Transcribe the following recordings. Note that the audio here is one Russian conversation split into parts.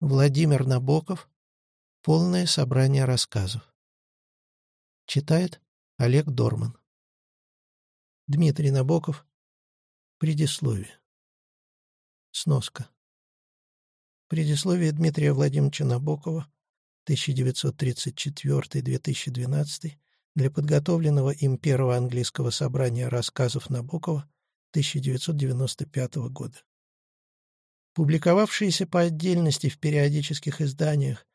Владимир Набоков. Полное собрание рассказов. Читает Олег Дорман. Дмитрий Набоков. Предисловие. Сноска. Предисловие Дмитрия Владимировича Набокова 1934-2012 для подготовленного им первого английского собрания рассказов Набокова 1995 года публиковавшиеся по отдельности в периодических изданиях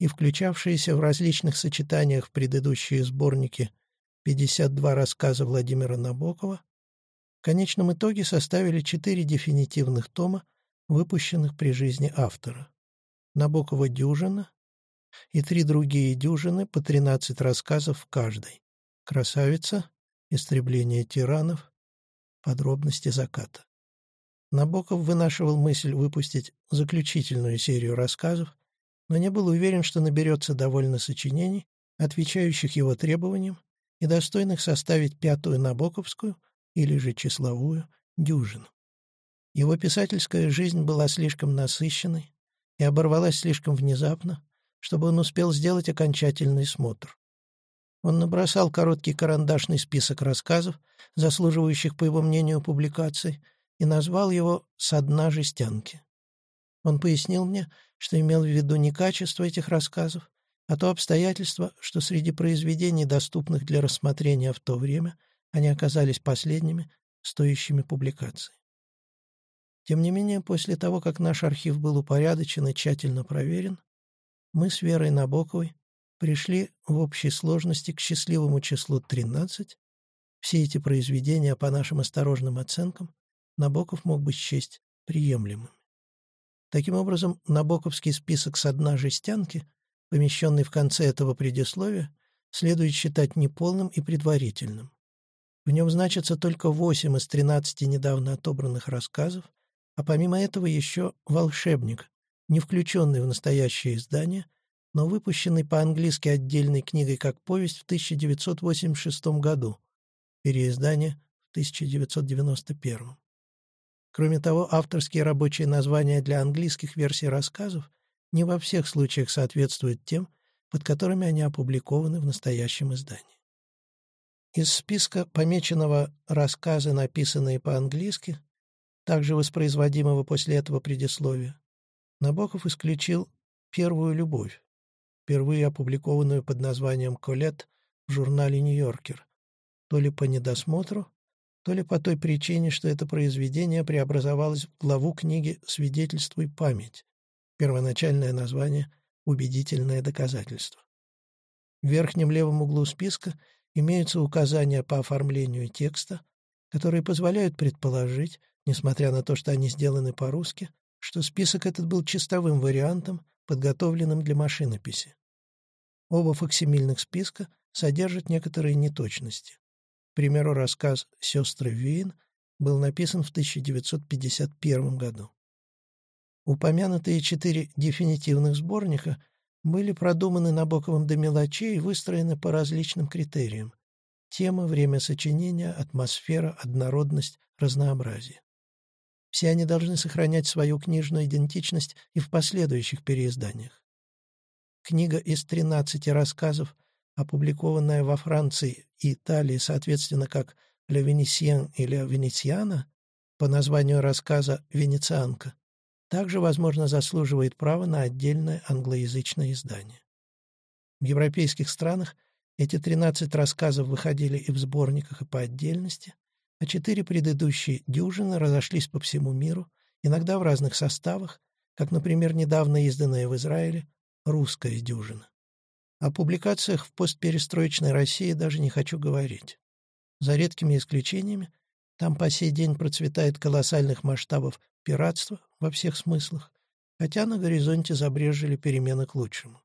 и включавшиеся в различных сочетаниях в предыдущие сборники 52 рассказа Владимира Набокова, в конечном итоге составили четыре дефинитивных тома, выпущенных при жизни автора. Набокова «Дюжина» и три другие «Дюжины» по 13 рассказов в каждой. «Красавица», «Истребление тиранов», «Подробности заката». Набоков вынашивал мысль выпустить заключительную серию рассказов, но не был уверен, что наберется довольно сочинений, отвечающих его требованиям и достойных составить пятую Набоковскую или же числовую дюжину. Его писательская жизнь была слишком насыщенной и оборвалась слишком внезапно, чтобы он успел сделать окончательный смотр. Он набросал короткий карандашный список рассказов, заслуживающих, по его мнению, публикации, и назвал его «Со дна жестянки». Он пояснил мне, что имел в виду не качество этих рассказов, а то обстоятельство, что среди произведений, доступных для рассмотрения в то время, они оказались последними, стоящими публикации. Тем не менее, после того, как наш архив был упорядочен и тщательно проверен, мы с Верой Набоковой пришли в общей сложности к счастливому числу 13. Все эти произведения, по нашим осторожным оценкам, Набоков мог бы счесть приемлемыми. Таким образом, набоковский список со дна жестянки, помещенный в конце этого предисловия, следует считать неполным и предварительным. В нем значится только 8 из 13 недавно отобранных рассказов, а помимо этого еще «Волшебник», не включенный в настоящее издание, но выпущенный по-английски отдельной книгой как повесть в 1986 году, переиздание в 1991. Кроме того, авторские рабочие названия для английских версий рассказов не во всех случаях соответствуют тем, под которыми они опубликованы в настоящем издании. Из списка помеченного рассказы, написанные по-английски, также воспроизводимого после этого предисловия, Набоков исключил «Первую любовь», впервые опубликованную под названием «Колет» в журнале «Нью-Йоркер», то ли по недосмотру, то ли по той причине, что это произведение преобразовалось в главу книги «Свидетельствуй память», первоначальное название «Убедительное доказательство». В верхнем левом углу списка имеются указания по оформлению текста, которые позволяют предположить, несмотря на то, что они сделаны по-русски, что список этот был чистовым вариантом, подготовленным для машинописи. Оба факсимильных списка содержат некоторые неточности примеру, рассказ «Сестры Вейн» был написан в 1951 году. Упомянутые четыре дефинитивных сборника были продуманы Набоковым до мелочей и выстроены по различным критериям. Тема, время сочинения, атмосфера, однородность, разнообразие. Все они должны сохранять свою книжную идентичность и в последующих переизданиях. Книга из 13 рассказов – опубликованная во Франции и Италии, соответственно, как «Le Venecien» или «Венециана» по названию рассказа «Венецианка», также, возможно, заслуживает права на отдельное англоязычное издание. В европейских странах эти 13 рассказов выходили и в сборниках, и по отдельности, а четыре предыдущие дюжины разошлись по всему миру, иногда в разных составах, как, например, недавно изданная в Израиле «Русская дюжина». О публикациях в постперестроечной России даже не хочу говорить. За редкими исключениями, там по сей день процветает колоссальных масштабов пиратство во всех смыслах, хотя на горизонте забрежили перемены к лучшему.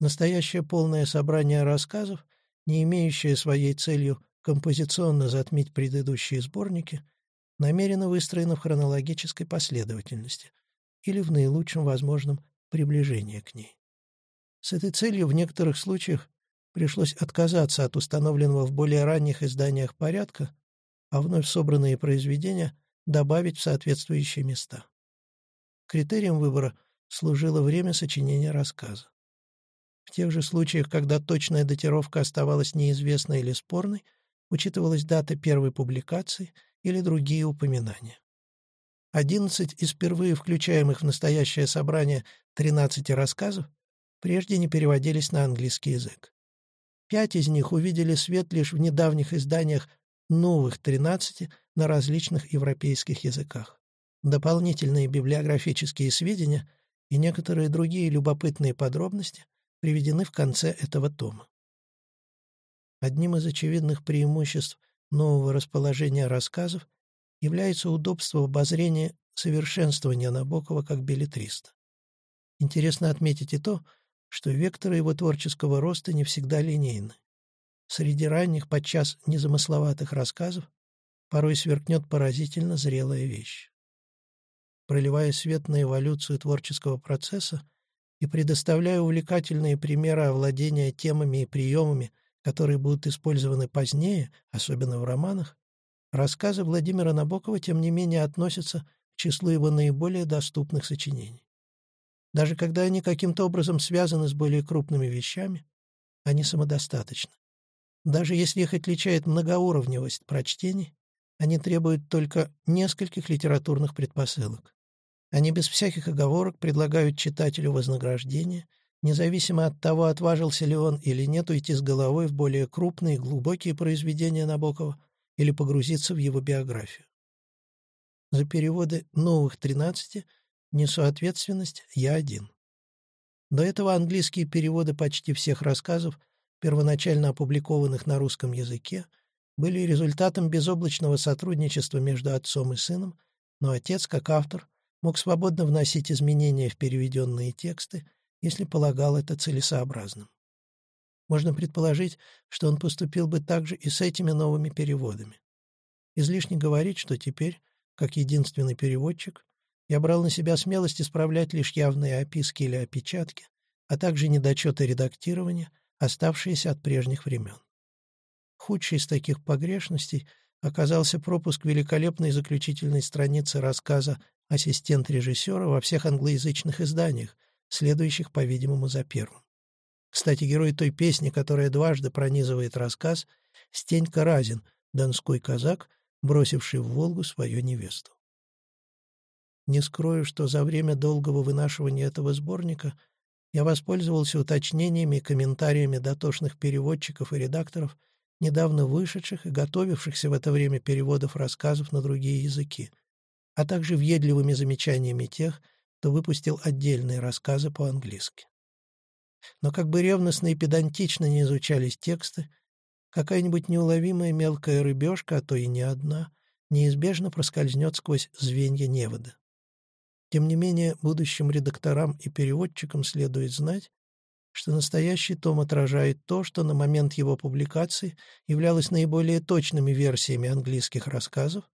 Настоящее полное собрание рассказов, не имеющее своей целью композиционно затмить предыдущие сборники, намеренно выстроено в хронологической последовательности или в наилучшем возможном приближении к ней. С этой целью в некоторых случаях пришлось отказаться от установленного в более ранних изданиях порядка, а вновь собранные произведения добавить в соответствующие места. Критерием выбора служило время сочинения рассказа. В тех же случаях, когда точная датировка оставалась неизвестной или спорной, учитывалась дата первой публикации или другие упоминания. Одиннадцать из впервые включаемых в настоящее собрание тринадцати рассказов прежде не переводились на английский язык. Пять из них увидели свет лишь в недавних изданиях новых тринадцати на различных европейских языках. Дополнительные библиографические сведения и некоторые другие любопытные подробности приведены в конце этого тома. Одним из очевидных преимуществ нового расположения рассказов является удобство в обозрении совершенствования Набокова как билетриста. Интересно отметить и то, что векторы его творческого роста не всегда линейны. Среди ранних, подчас незамысловатых рассказов порой сверкнет поразительно зрелая вещь. Проливая свет на эволюцию творческого процесса и предоставляя увлекательные примеры овладения темами и приемами, которые будут использованы позднее, особенно в романах, рассказы Владимира Набокова, тем не менее, относятся к числу его наиболее доступных сочинений. Даже когда они каким-то образом связаны с более крупными вещами, они самодостаточны. Даже если их отличает многоуровневость прочтений, они требуют только нескольких литературных предпосылок. Они без всяких оговорок предлагают читателю вознаграждение, независимо от того, отважился ли он или нет уйти с головой в более крупные глубокие произведения Набокова или погрузиться в его биографию. За переводы новых тринадцати несу ответственность я один. До этого английские переводы почти всех рассказов, первоначально опубликованных на русском языке, были результатом безоблачного сотрудничества между отцом и сыном, но отец, как автор, мог свободно вносить изменения в переведенные тексты, если полагал это целесообразным. Можно предположить, что он поступил бы так же и с этими новыми переводами. Излишне говорить, что теперь, как единственный переводчик, я брал на себя смелость исправлять лишь явные описки или опечатки, а также недочеты редактирования, оставшиеся от прежних времен. Худшей из таких погрешностей оказался пропуск великолепной заключительной страницы рассказа «Ассистент режиссера» во всех англоязычных изданиях, следующих, по-видимому, за первым. Кстати, герой той песни, которая дважды пронизывает рассказ, Стенька Разин, донской казак, бросивший в Волгу свою невесту. Не скрою, что за время долгого вынашивания этого сборника я воспользовался уточнениями и комментариями дотошных переводчиков и редакторов, недавно вышедших и готовившихся в это время переводов рассказов на другие языки, а также въедливыми замечаниями тех, кто выпустил отдельные рассказы по-английски. Но как бы ревностно и педантично не изучались тексты, какая-нибудь неуловимая мелкая рыбешка, а то и не одна, неизбежно проскользнет сквозь звенья невода. Тем не менее, будущим редакторам и переводчикам следует знать, что настоящий том отражает то, что на момент его публикации являлось наиболее точными версиями английских рассказов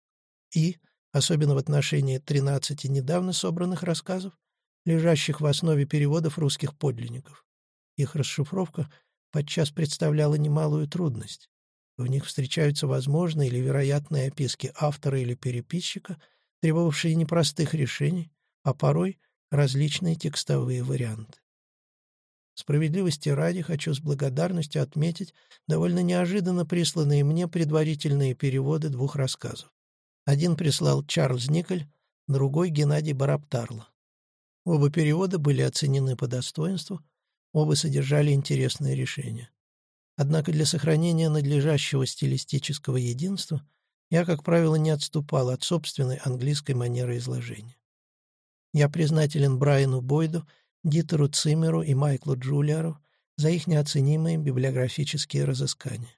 и, особенно в отношении 13 недавно собранных рассказов, лежащих в основе переводов русских подлинников. Их расшифровка подчас представляла немалую трудность. В них встречаются возможные или вероятные описки автора или переписчика, требовавшие непростых решений, а порой различные текстовые варианты. Справедливости ради хочу с благодарностью отметить довольно неожиданно присланные мне предварительные переводы двух рассказов. Один прислал Чарльз Николь, другой — Геннадий Бараптарло. Оба перевода были оценены по достоинству, Оба содержали интересные решения. Однако для сохранения надлежащего стилистического единства я, как правило, не отступал от собственной английской манеры изложения. Я признателен Брайану Бойду, Дитеру Циммеру и Майклу Джулиару за их неоценимые библиографические разыскания.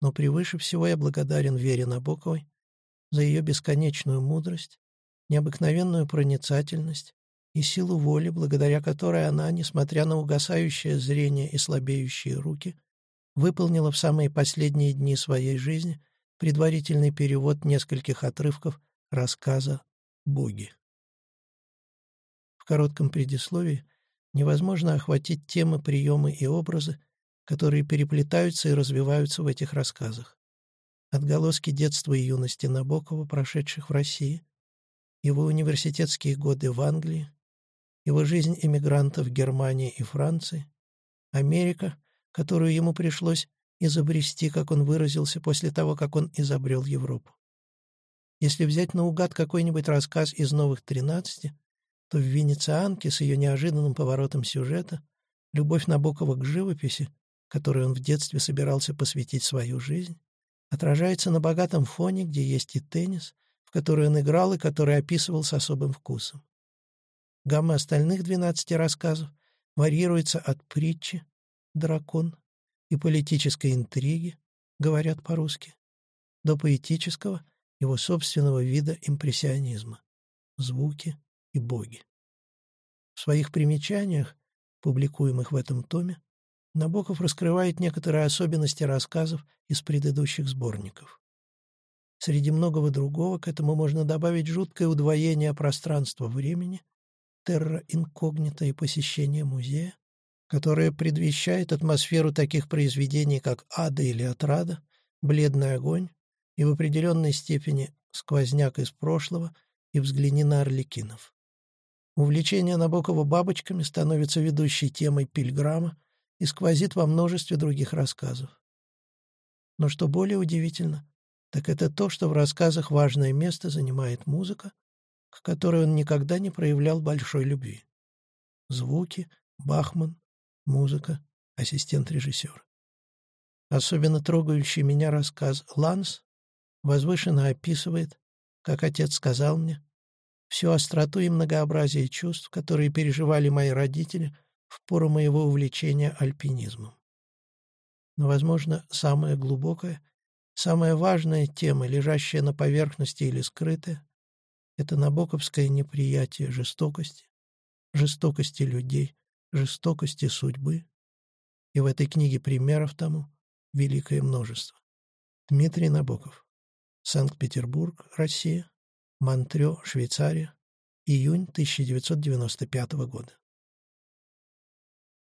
Но превыше всего я благодарен Вере Набоковой за ее бесконечную мудрость, необыкновенную проницательность и силу воли, благодаря которой она, несмотря на угасающее зрение и слабеющие руки, выполнила в самые последние дни своей жизни предварительный перевод нескольких отрывков рассказа «Боги». Коротком предисловии невозможно охватить темы, приемы и образы, которые переплетаются и развиваются в этих рассказах. Отголоски детства и юности Набокова, прошедших в России, его университетские годы в Англии, его жизнь эмигранта в Германии и Франции, Америка, которую ему пришлось изобрести, как он выразился, после того, как он изобрел Европу. Если взять наугад какой-нибудь рассказ из «Новых тринадцати», то в «Венецианке» с ее неожиданным поворотом сюжета любовь Набокова к живописи, которой он в детстве собирался посвятить свою жизнь, отражается на богатом фоне, где есть и теннис, в который он играл и который описывал с особым вкусом. Гамма остальных двенадцати рассказов варьируется от притчи «Дракон» и политической интриги, говорят по-русски, до поэтического, его собственного вида импрессионизма — звуки и боги. В своих примечаниях, публикуемых в этом томе, Набоков раскрывает некоторые особенности рассказов из предыдущих сборников. Среди многого другого к этому можно добавить жуткое удвоение пространства-времени, терра инкогнито и посещение музея, которое предвещает атмосферу таких произведений, как «Ада» или «Отрада», «Бледный огонь» и в определенной степени «Сквозняк из прошлого» и «Взгляни на Орликинов». Увлечение Набокова бабочками становится ведущей темой «Пильграма» и сквозит во множестве других рассказов. Но что более удивительно, так это то, что в рассказах важное место занимает музыка, к которой он никогда не проявлял большой любви. Звуки, Бахман, музыка, ассистент режиссера. Особенно трогающий меня рассказ «Ланс» возвышенно описывает, как отец сказал мне, всю остроту и многообразие чувств, которые переживали мои родители в пору моего увлечения альпинизмом. Но, возможно, самая глубокая, самая важная тема, лежащая на поверхности или скрытая, это набоковское неприятие жестокости, жестокости людей, жестокости судьбы. И в этой книге примеров тому великое множество. Дмитрий Набоков. Санкт-Петербург, Россия. Монтрё, Швейцария. Июнь 1995 года.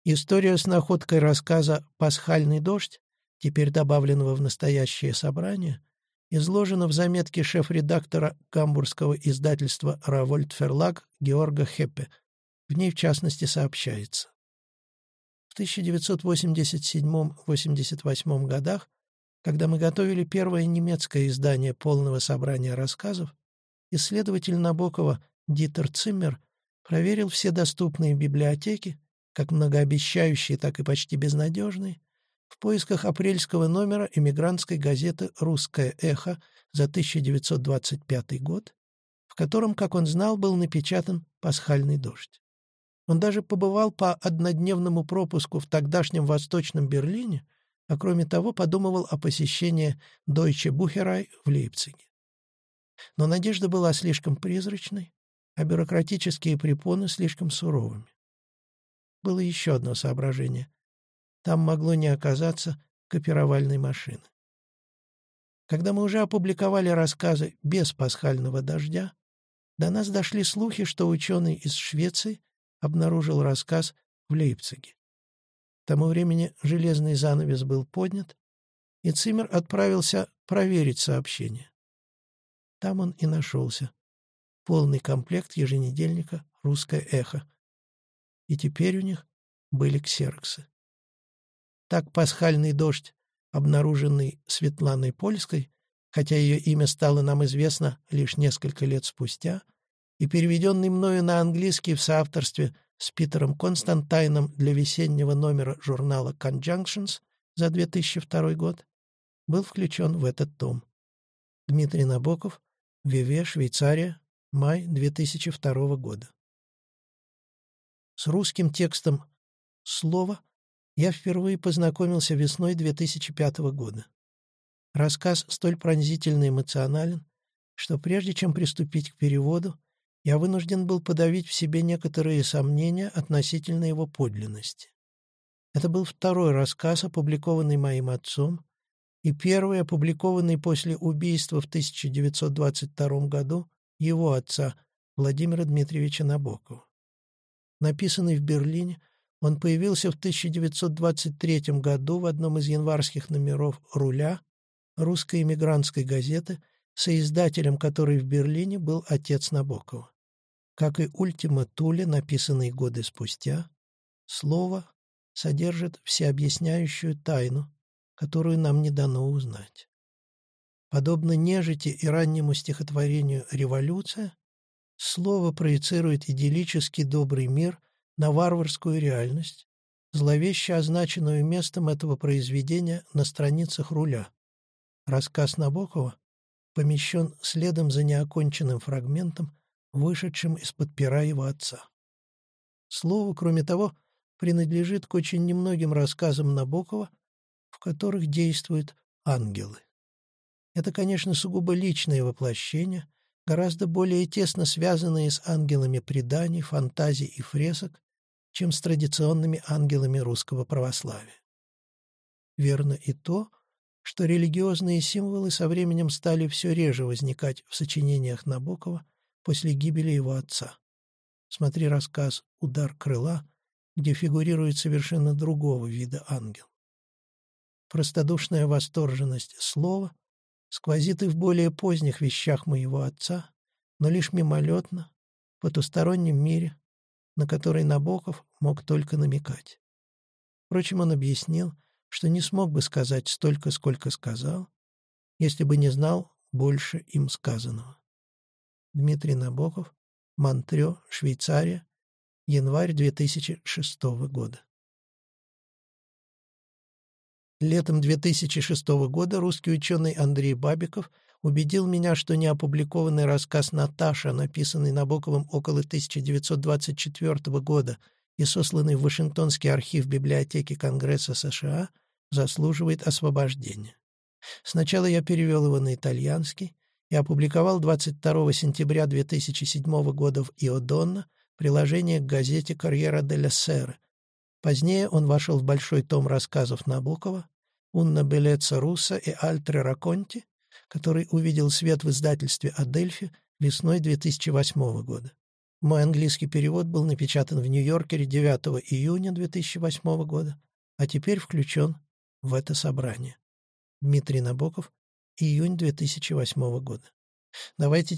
История с находкой рассказа «Пасхальный дождь», теперь добавленного в настоящее собрание, изложена в заметке шеф-редактора гамбургского издательства «Равольт Ферлаг» Георга Хеппе. В ней, в частности, сообщается. В 1987-88 годах, когда мы готовили первое немецкое издание полного собрания рассказов, исследователь Набокова Дитер Циммер проверил все доступные библиотеки как многообещающие, так и почти безнадежные, в поисках апрельского номера эмигрантской газеты «Русское эхо» за 1925 год, в котором, как он знал, был напечатан «Пасхальный дождь». Он даже побывал по однодневному пропуску в тогдашнем Восточном Берлине, а кроме того подумывал о посещении Deutsche Bucherei в Лейпциге. Но надежда была слишком призрачной, а бюрократические препоны слишком суровыми было еще одно соображение. Там могло не оказаться копировальной машины. Когда мы уже опубликовали рассказы без пасхального дождя, до нас дошли слухи, что ученый из Швеции обнаружил рассказ в Лейпциге. К тому времени железный занавес был поднят, и Циммер отправился проверить сообщение. Там он и нашелся. Полный комплект еженедельника «Русское эхо», и теперь у них были ксероксы. Так пасхальный дождь, обнаруженный Светланой Польской, хотя ее имя стало нам известно лишь несколько лет спустя, и переведенный мною на английский в соавторстве с Питером Константайном для весеннего номера журнала Conjunctions за 2002 год, был включен в этот том. Дмитрий Набоков, Виве, Швейцария, май 2002 года. С русским текстом «Слово» я впервые познакомился весной 2005 года. Рассказ столь пронзительно эмоционален, что прежде чем приступить к переводу, я вынужден был подавить в себе некоторые сомнения относительно его подлинности. Это был второй рассказ, опубликованный моим отцом, и первый, опубликованный после убийства в 1922 году его отца Владимира Дмитриевича Набокова. Написанный в Берлине, он появился в 1923 году в одном из январских номеров «Руля» русской эмигрантской газеты, соиздателем которой в Берлине был отец Набокова. Как и «Ультима Туле», написанный годы спустя, слово содержит всеобъясняющую тайну, которую нам не дано узнать. Подобно нежити и раннему стихотворению «Революция», слово проецирует идиллический добрый мир на варварскую реальность, зловеще означенную местом этого произведения на страницах руля. Рассказ Набокова помещен следом за неоконченным фрагментом, вышедшим из-под пера его отца. Слово, кроме того, принадлежит к очень немногим рассказам Набокова, которых действуют ангелы. Это, конечно, сугубо личное воплощение, гораздо более тесно связанные с ангелами преданий, фантазий и фресок, чем с традиционными ангелами русского православия. Верно и то, что религиозные символы со временем стали все реже возникать в сочинениях Набокова после гибели его отца. Смотри рассказ «Удар крыла», где фигурирует совершенно другого вида ангел. Простодушная восторженность слова сквозит и в более поздних вещах моего отца, но лишь мимолетно, в потустороннем мире, на который Набоков мог только намекать. Впрочем, он объяснил, что не смог бы сказать столько, сколько сказал, если бы не знал больше им сказанного. Дмитрий Набоков, Монтрё, Швейцария, январь 2006 года. Летом 2006 года русский ученый Андрей Бабиков убедил меня, что неопубликованный рассказ «Наташа», написанный Набоковым около 1924 года и сосланный в Вашингтонский архив библиотеки Конгресса США, заслуживает освобождения. Сначала я перевел его на итальянский и опубликовал 22 сентября 2007 года в «Иодонна» приложение к газете «Карьера делла Сере». Позднее он вошел в большой том рассказов Набокова «Унна Белеца Руса» и «Альтре Раконти», который увидел свет в издательстве «Адельфи» весной 2008 года. Мой английский перевод был напечатан в Нью-Йоркере 9 июня 2008 года, а теперь включен в это собрание. Дмитрий Набоков, июнь 2008 года. Давайте